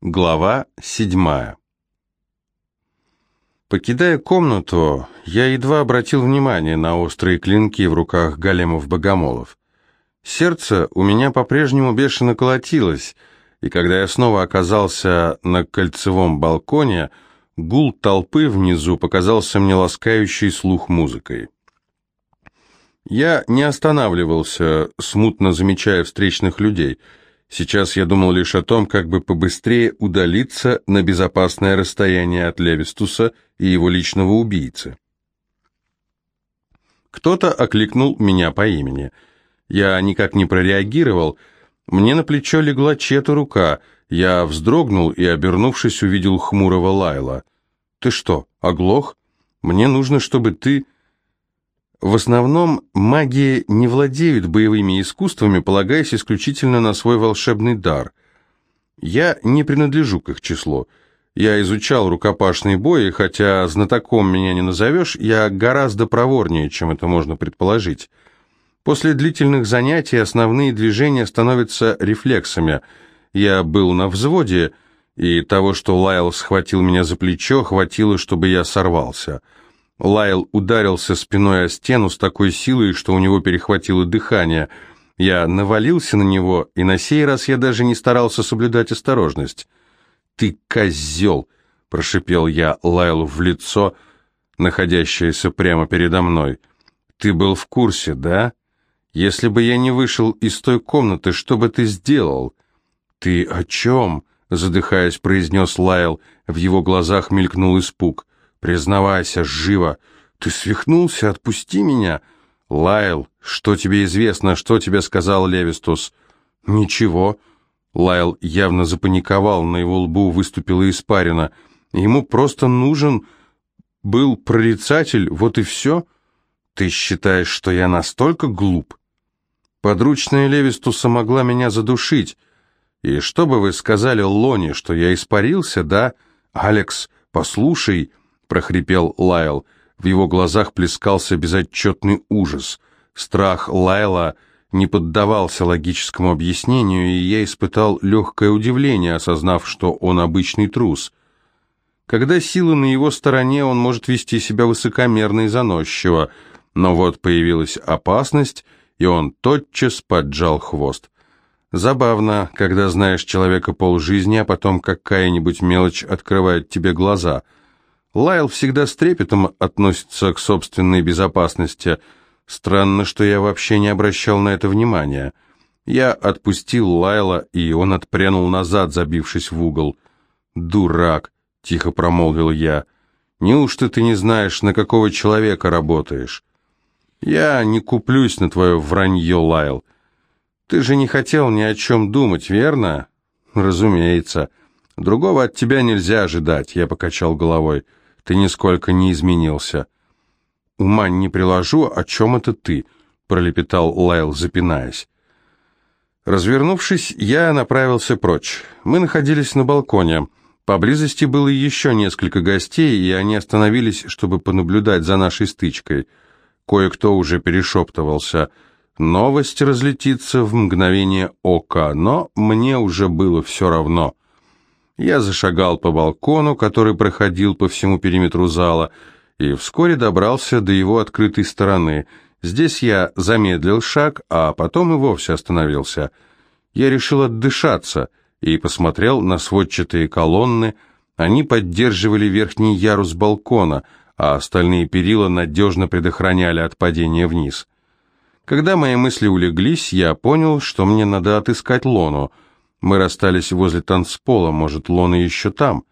Глава седьмая Покидая комнату, я едва обратил внимание на острые клинки в руках големов-богомолов. Сердце у меня по-прежнему бешено колотилось, и когда я снова оказался на кольцевом балконе, гул толпы внизу показался мне ласкающей слух музыкой. Я не останавливался, смутно замечая встречных людей. Сейчас я думал лишь о том, как бы побыстрее удалиться на безопасное расстояние от Левистуса и его личного убийцы. Кто-то окликнул меня по имени. Я никак не прореагировал. Мне на плечо легла чья-то рука. Я вздрогнул и, обернувшись, увидел хмурого Лайла. «Ты что, оглох? Мне нужно, чтобы ты...» В основном маги не владеют боевыми искусствами, полагаясь исключительно на свой волшебный дар. Я не принадлежу к их числу. Я изучал рукопашный бой, и хотя знатоком меня не назовешь, я гораздо проворнее, чем это можно предположить. После длительных занятий основные движения становятся рефлексами. Я был на взводе, и того, что Лайл схватил меня за плечо, хватило, чтобы я сорвался. Лайл ударился спиной о стену с такой силой, что у него перехватило дыхание. Я навалился на него, и на сей раз я даже не старался соблюдать осторожность. «Ты козел!» — прошипел я Лайлу в лицо, находящееся прямо передо мной. «Ты был в курсе, да? Если бы я не вышел из той комнаты, что бы ты сделал?» «Ты о чем?» — задыхаясь, произнес Лайл. В его глазах мелькнул испуг. Признавайся, живо. Ты свихнулся, отпусти меня. Лайл, что тебе известно, что тебе сказал Левистус? Ничего. Лайл явно запаниковал, на его лбу выступила испарина. Ему просто нужен был прорицатель, вот и все. Ты считаешь, что я настолько глуп? Подручная Левистуса могла меня задушить. И что бы вы сказали Лоне, что я испарился, да? Алекс, послушай, прохрипел Лайл. В его глазах плескался безотчетный ужас. Страх Лайла не поддавался логическому объяснению, и я испытал легкое удивление, осознав, что он обычный трус. Когда сила на его стороне, он может вести себя высокомерно и заносчиво, но вот появилась опасность, и он тотчас поджал хвост. Забавно, когда знаешь человека полжизни, а потом какая-нибудь мелочь открывает тебе глаза — Лайл всегда с трепетом относится к собственной безопасности. Странно, что я вообще не обращал на это внимания. Я отпустил Лайла, и он отпрянул назад, забившись в угол. «Дурак!» — тихо промолвил я. «Неужто ты не знаешь, на какого человека работаешь?» «Я не куплюсь на твое вранье, Лайл. Ты же не хотел ни о чем думать, верно?» «Разумеется. Другого от тебя нельзя ожидать», — я покачал головой. Ты нисколько не изменился. Ума не приложу, о чем это ты? пролепетал Лайл, запинаясь. Развернувшись, я направился прочь. Мы находились на балконе. Поблизости было еще несколько гостей, и они остановились, чтобы понаблюдать за нашей стычкой. Кое-кто уже перешептывался. Новость разлетится в мгновение ока, но мне уже было все равно. Я зашагал по балкону, который проходил по всему периметру зала, и вскоре добрался до его открытой стороны. Здесь я замедлил шаг, а потом и вовсе остановился. Я решил отдышаться и посмотрел на сводчатые колонны. Они поддерживали верхний ярус балкона, а остальные перила надежно предохраняли от падения вниз. Когда мои мысли улеглись, я понял, что мне надо отыскать Лону — мы расстались возле танцпола, может, Лона еще там.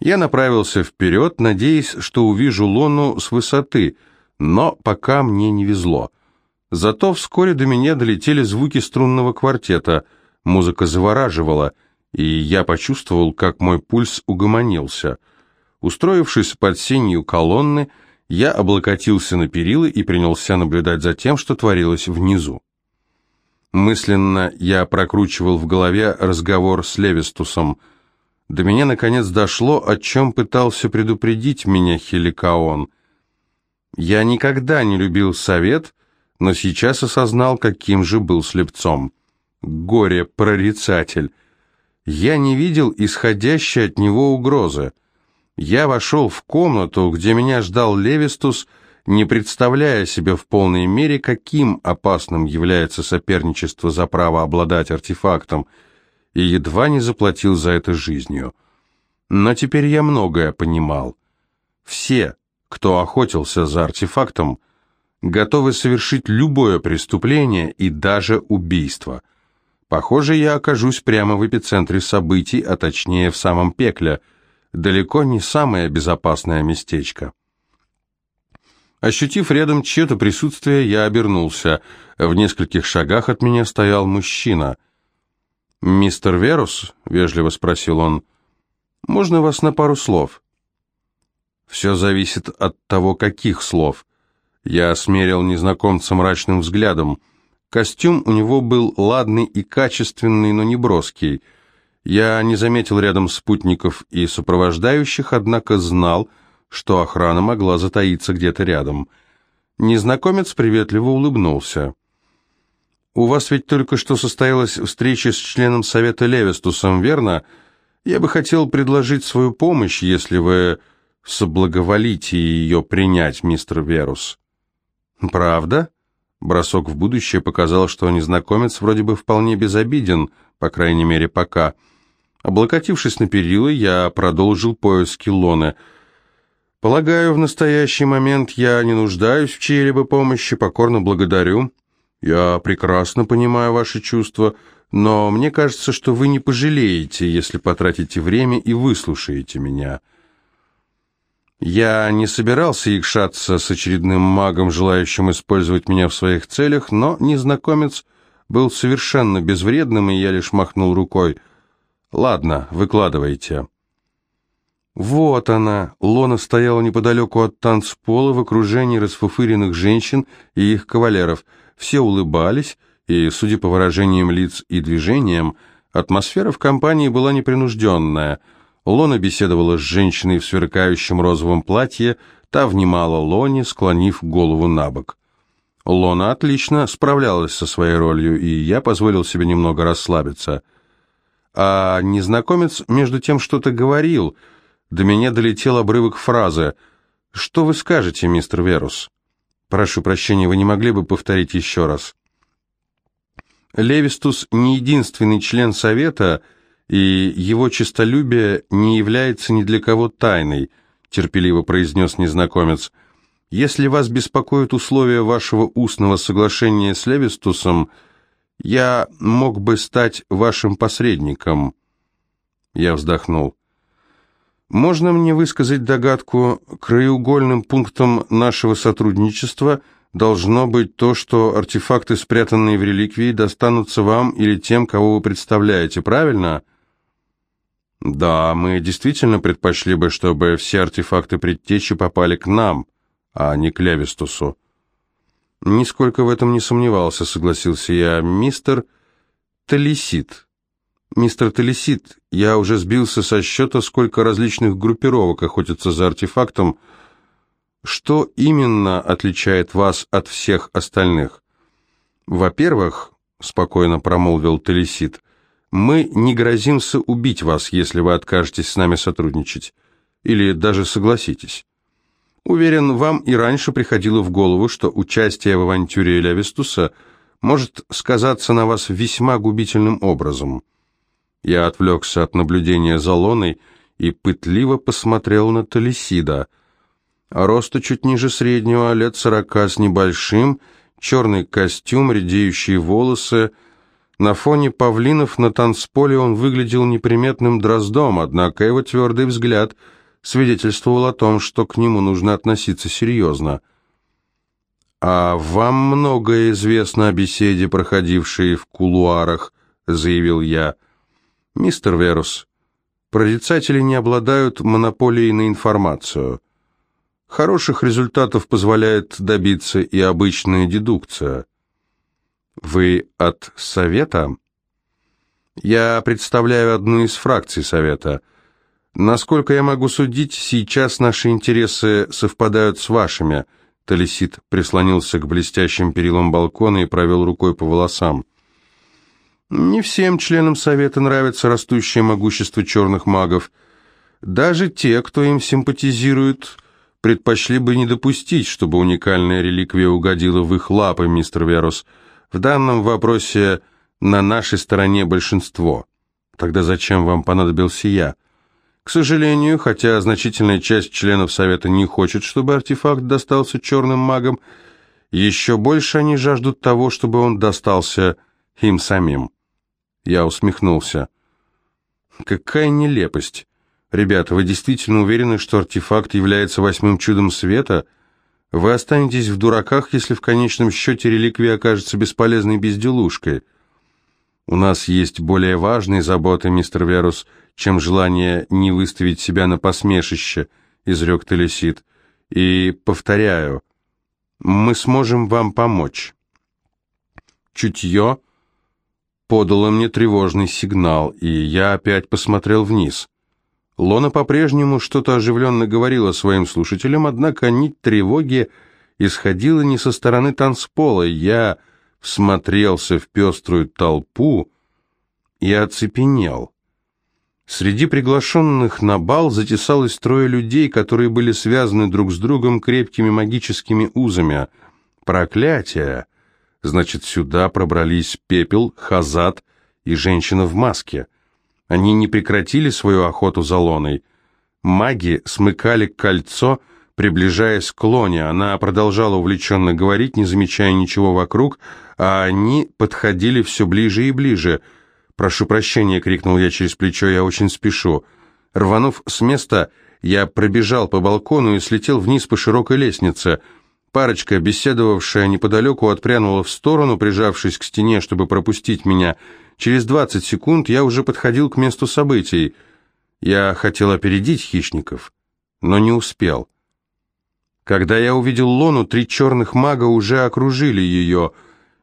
Я направился вперед, надеясь, что увижу Лону с высоты, но пока мне не везло. Зато вскоре до меня долетели звуки струнного квартета, музыка завораживала, и я почувствовал, как мой пульс угомонился. Устроившись под сенью колонны, я облокотился на перила и принялся наблюдать за тем, что творилось внизу. Мысленно я прокручивал в голове разговор с Левистусом. До меня наконец дошло, о чем пытался предупредить меня Хеликаон. Я никогда не любил совет, но сейчас осознал, каким же был слепцом. Горе-прорицатель. Я не видел исходящей от него угрозы. Я вошел в комнату, где меня ждал Левистус, не представляя себе в полной мере, каким опасным является соперничество за право обладать артефактом, и едва не заплатил за это жизнью. Но теперь я многое понимал. Все, кто охотился за артефактом, готовы совершить любое преступление и даже убийство. Похоже, я окажусь прямо в эпицентре событий, а точнее в самом пекле, далеко не самое безопасное местечко. Ощутив рядом чье-то присутствие, я обернулся. В нескольких шагах от меня стоял мужчина. «Мистер Верус?» — вежливо спросил он. «Можно вас на пару слов?» «Все зависит от того, каких слов». Я смерил незнакомца мрачным взглядом. Костюм у него был ладный и качественный, но не броский. Я не заметил рядом спутников и сопровождающих, однако знал, что охрана могла затаиться где-то рядом. Незнакомец приветливо улыбнулся. «У вас ведь только что состоялась встреча с членом Совета Левистусом, верно? Я бы хотел предложить свою помощь, если вы соблаговолите ее принять, мистер Верус». «Правда?» Бросок в будущее показал, что незнакомец вроде бы вполне безобиден, по крайней мере, пока. Облокотившись на перила, я продолжил поиски Лоны. «Полагаю, в настоящий момент я не нуждаюсь в чьей-либо помощи, покорно благодарю. Я прекрасно понимаю ваши чувства, но мне кажется, что вы не пожалеете, если потратите время и выслушаете меня». Я не собирался икшаться с очередным магом, желающим использовать меня в своих целях, но незнакомец был совершенно безвредным, и я лишь махнул рукой. «Ладно, выкладывайте». Вот она, Лона стояла неподалеку от танцпола в окружении расфуфыренных женщин и их кавалеров. Все улыбались, и, судя по выражениям лиц и движениям, атмосфера в компании была непринужденная – Лона беседовала с женщиной в сверкающем розовом платье, та внимала Лоне, склонив голову на бок. Лона отлично справлялась со своей ролью, и я позволил себе немного расслабиться. А незнакомец между тем что-то говорил. До меня долетел обрывок фразы «Что вы скажете, мистер Верус?» «Прошу прощения, вы не могли бы повторить еще раз?» Левистус не единственный член Совета — и его честолюбие не является ни для кого тайной», терпеливо произнес незнакомец. «Если вас беспокоят условия вашего устного соглашения с Левистусом, я мог бы стать вашим посредником». Я вздохнул. «Можно мне высказать догадку, краеугольным пунктом нашего сотрудничества должно быть то, что артефакты, спрятанные в реликвии, достанутся вам или тем, кого вы представляете, правильно?» Да, мы действительно предпочли бы, чтобы все артефакты предтечи попали к нам, а не к Левистусу. Нисколько в этом не сомневался, согласился я. Мистер Талисит. Мистер Талисит, я уже сбился со счета, сколько различных группировок охотятся за артефактом. Что именно отличает вас от всех остальных? Во-первых, спокойно промолвил Талисит, — мы не грозимся убить вас, если вы откажетесь с нами сотрудничать. Или даже согласитесь. Уверен, вам и раньше приходило в голову, что участие в авантюре Левистуса может сказаться на вас весьма губительным образом. Я отвлекся от наблюдения за Лоной и пытливо посмотрел на Талисида. Роста чуть ниже среднего, лет сорока с небольшим, черный костюм, редеющие волосы — на фоне павлинов на танцполе он выглядел неприметным дроздом, однако его твердый взгляд свидетельствовал о том, что к нему нужно относиться серьезно. «А вам многое известно о беседе, проходившей в кулуарах», — заявил я. «Мистер Верус, прорицатели не обладают монополией на информацию. Хороших результатов позволяет добиться и обычная дедукция». Вы от Совета? Я представляю одну из фракций Совета. Насколько я могу судить, сейчас наши интересы совпадают с вашими. Талисит прислонился к блестящим перилам балкона и провел рукой по волосам. Не всем членам Совета нравится растущее могущество черных магов. Даже те, кто им симпатизирует, предпочли бы не допустить, чтобы уникальная реликвия угодила в их лапы, мистер Верус. В данном вопросе на нашей стороне большинство. Тогда зачем вам понадобился я? К сожалению, хотя значительная часть членов Совета не хочет, чтобы артефакт достался черным магам, еще больше они жаждут того, чтобы он достался им самим. Я усмехнулся. Какая нелепость. Ребята, вы действительно уверены, что артефакт является восьмым чудом света? Вы останетесь в дураках, если в конечном счете реликвия окажется бесполезной безделушкой. У нас есть более важные заботы, мистер Верус, чем желание не выставить себя на посмешище, изрек Телесид. И, повторяю, мы сможем вам помочь. Чутье подало мне тревожный сигнал, и я опять посмотрел вниз. Лона по-прежнему что-то оживленно говорила своим слушателям, однако нить тревоги исходила не со стороны танцпола. Я всмотрелся в пеструю толпу и оцепенел. Среди приглашенных на бал затесалось трое людей, которые были связаны друг с другом крепкими магическими узами. Проклятие! Значит, сюда пробрались Пепел, Хазат и женщина в маске. Они не прекратили свою охоту за Лоной. Маги смыкали кольцо, приближаясь к Лоне. Она продолжала увлеченно говорить, не замечая ничего вокруг, а они подходили все ближе и ближе. «Прошу прощения», — крикнул я через плечо, — «я очень спешу». Рванув с места, я пробежал по балкону и слетел вниз по широкой лестнице — Парочка, беседовавшая неподалеку, отпрянула в сторону, прижавшись к стене, чтобы пропустить меня. Через двадцать секунд я уже подходил к месту событий. Я хотел опередить хищников, но не успел. Когда я увидел Лону, три черных мага уже окружили ее.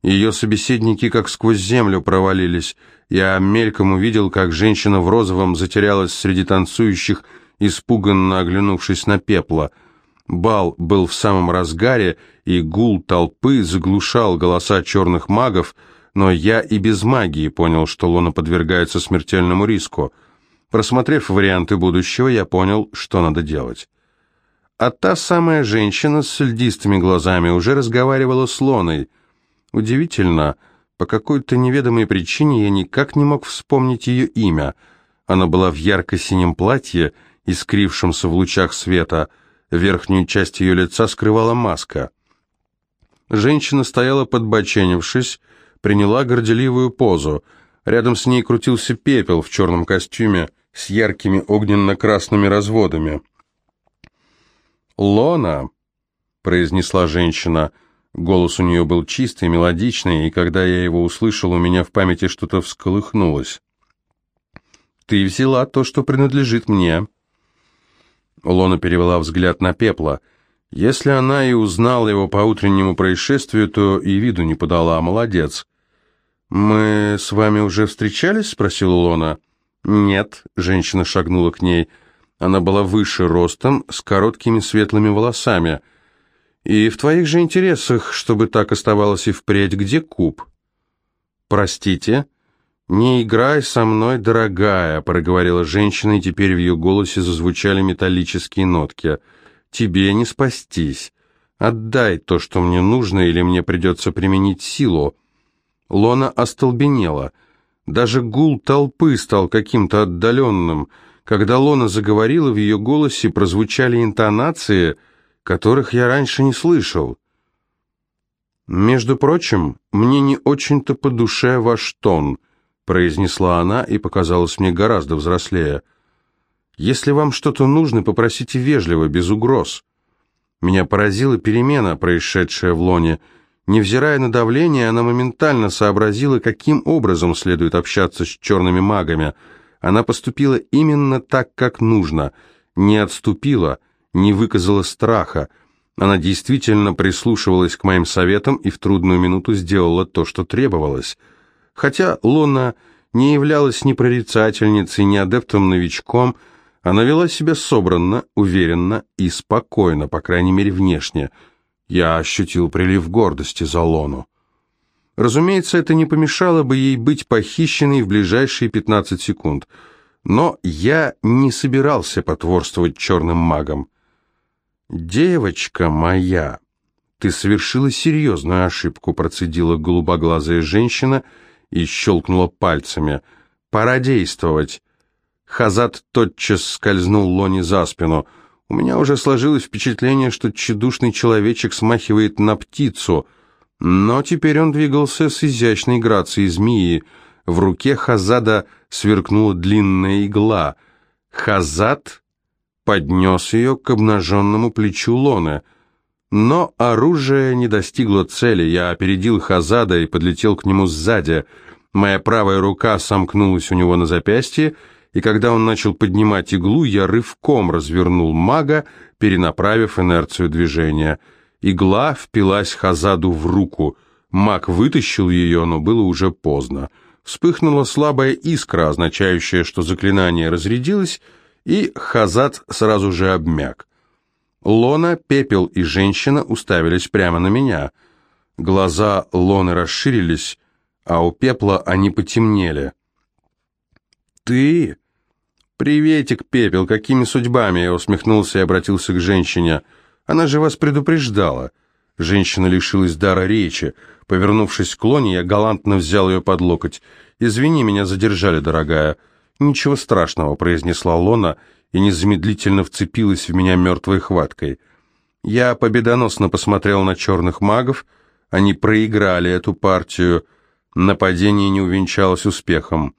Ее собеседники как сквозь землю провалились. Я мельком увидел, как женщина в розовом затерялась среди танцующих, испуганно оглянувшись на пепла — Бал был в самом разгаре, и гул толпы заглушал голоса черных магов, но я и без магии понял, что Луна подвергается смертельному риску. Просмотрев варианты будущего, я понял, что надо делать. А та самая женщина с льдистыми глазами уже разговаривала с Лоной. Удивительно, по какой-то неведомой причине я никак не мог вспомнить ее имя. Она была в ярко-синем платье, искрившемся в лучах света, Верхнюю часть ее лица скрывала маска. Женщина стояла подбоченившись, приняла горделивую позу. Рядом с ней крутился пепел в черном костюме с яркими огненно-красными разводами. «Лона», — произнесла женщина, — голос у нее был чистый, мелодичный, и когда я его услышал, у меня в памяти что-то всколыхнулось. «Ты взяла то, что принадлежит мне». Лона перевела взгляд на пепла. Если она и узнала его по утреннему происшествию, то и виду не подала, молодец. «Мы с вами уже встречались?» — спросила Лона. «Нет», — женщина шагнула к ней. Она была выше ростом, с короткими светлыми волосами. «И в твоих же интересах, чтобы так оставалось и впредь, где куб?» «Простите?» «Не играй со мной, дорогая», — проговорила женщина, и теперь в ее голосе зазвучали металлические нотки. «Тебе не спастись. Отдай то, что мне нужно, или мне придется применить силу». Лона остолбенела. Даже гул толпы стал каким-то отдаленным. Когда Лона заговорила, в ее голосе прозвучали интонации, которых я раньше не слышал. «Между прочим, мне не очень-то по душе ваш тон», произнесла она и показалась мне гораздо взрослее. «Если вам что-то нужно, попросите вежливо, без угроз». Меня поразила перемена, происшедшая в Лоне. Невзирая на давление, она моментально сообразила, каким образом следует общаться с черными магами. Она поступила именно так, как нужно, не отступила, не выказала страха. Она действительно прислушивалась к моим советам и в трудную минуту сделала то, что требовалось — Хотя Луна не являлась ни прорицательницей, ни адептом-новичком, она вела себя собранно, уверенно и спокойно, по крайней мере внешне. Я ощутил прилив гордости за Лону. Разумеется, это не помешало бы ей быть похищенной в ближайшие 15 секунд. Но я не собирался потворствовать черным магам. «Девочка моя, ты совершила серьезную ошибку», процедила голубоглазая женщина и щелкнула пальцами. «Пора действовать». Хазат тотчас скользнул Лони за спину. «У меня уже сложилось впечатление, что тщедушный человечек смахивает на птицу», но теперь он двигался с изящной грацией змеи. В руке Хазада сверкнула длинная игла. Хазад поднес ее к обнаженному плечу Лоны. Но оружие не достигло цели. Я опередил Хазада и подлетел к нему сзади. Моя правая рука сомкнулась у него на запястье, и когда он начал поднимать иглу, я рывком развернул мага, перенаправив инерцию движения — Игла впилась Хазаду в руку. Маг вытащил ее, но было уже поздно. Вспыхнула слабая искра, означающая, что заклинание разрядилось, и Хазад сразу же обмяк. Лона, Пепел и женщина уставились прямо на меня. Глаза Лоны расширились, а у Пепла они потемнели. «Ты?» «Приветик, Пепел, какими судьбами?» Я усмехнулся и обратился к женщине – она же вас предупреждала. Женщина лишилась дара речи. Повернувшись к Лоне, я галантно взял ее под локоть. «Извини, меня задержали, дорогая». «Ничего страшного», — произнесла Лона и незамедлительно вцепилась в меня мертвой хваткой. Я победоносно посмотрел на черных магов. Они проиграли эту партию. Нападение не увенчалось успехом.